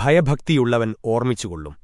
ഭയഭക്തിയുള്ളവൻ ഓർമ്മിച്ചുകൊള്ളും.